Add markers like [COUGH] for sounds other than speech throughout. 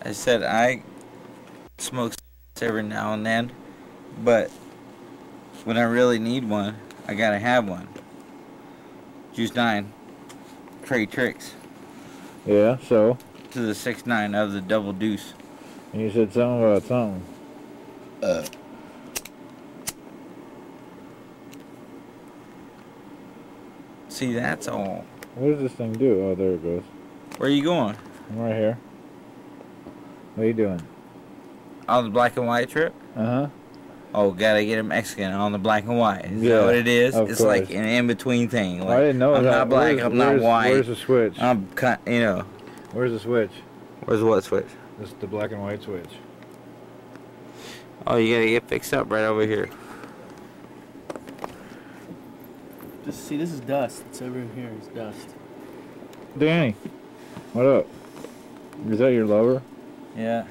I said I smoke every now and then, but when I really need one, I gotta have one. Juice nine, Trey Tricks Yeah, so? to the six nine of the double deuce. And you said something about something. Uh. See, that's all. What does this thing do? Oh, there it goes. Where are you going? I'm right here. What are you doing? On the black and white trip? Uh huh. Oh, gotta get a Mexican on the black and white. Is Yeah, that what it is? of It's like an in between thing. Like, I didn't know I'm that. not black. Where's- I'm not where's- white. Where's the switch? I'm cut. You know. Where's the switch? Where's what switch? This is the black and white switch. Oh, you gotta get fixed up right over here. Just see, this is dust. It's over here. It's dust. Danny, what up? Is that your lover? Yeah,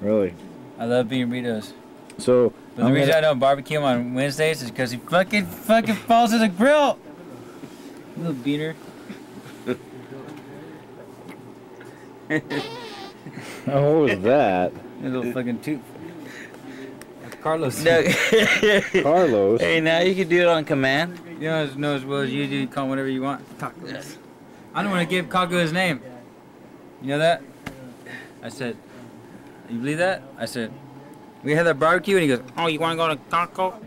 Really? I love bean burritos. So, But the I'm reason gonna- I don't barbecue 'em on Wednesdays is because he fucking fucking falls in the grill. Little beaner. oh, what was that? A [LAUGHS] Little fucking toot. Carlos. No. [LAUGHS] Carlos. hey, now you can do it on command. You know as, know as well as you do. Call him whatever you want. Tacos. I don't want to give Kago his name. You know that? I said, you believe that? I said, we had that barbecue, and he goes, oh, you want to go to Taco?